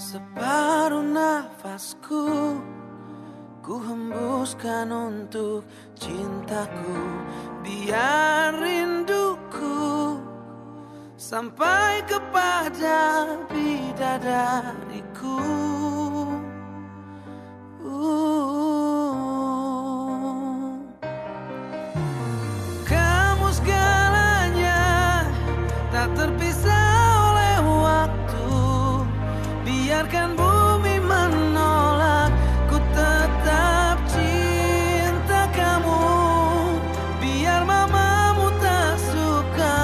Separuh nafasku Ku hembuskan untuk cintaku. Biar rinduku Sampai kepada bidadariku. Uh. Kamu segalanya Tak terpisah. biarkan bumi menolak Ku tetap cinta kamu. Biar mamamu tak suka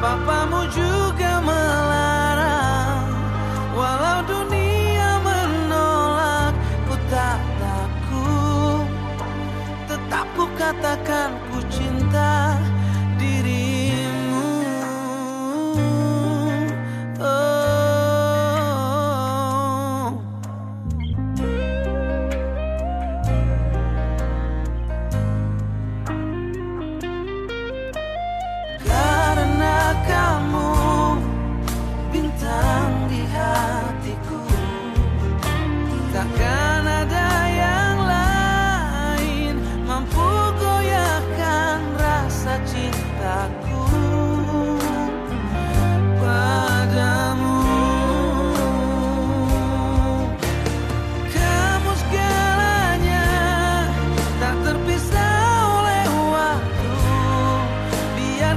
Papamu juga melarang. Walau dunia menolak Ku tak takut. Tetap ku katakan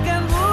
看不见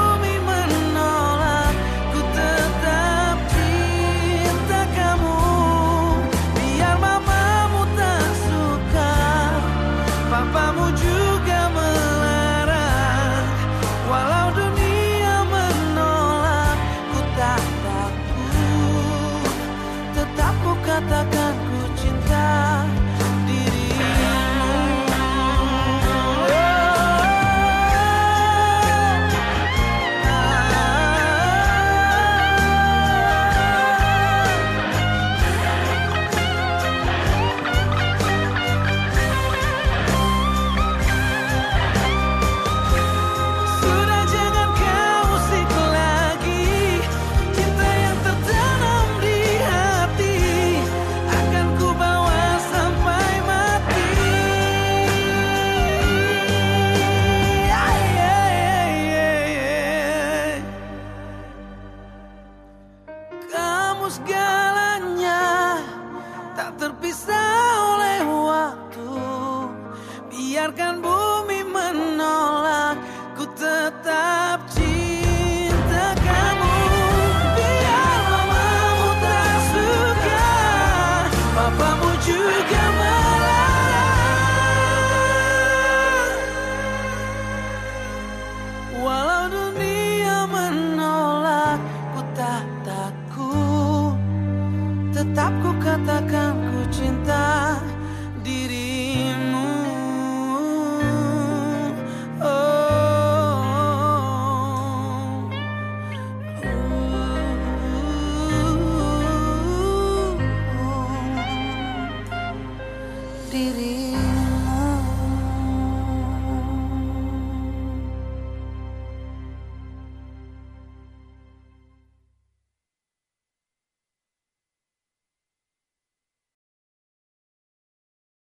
biarkan bu diri.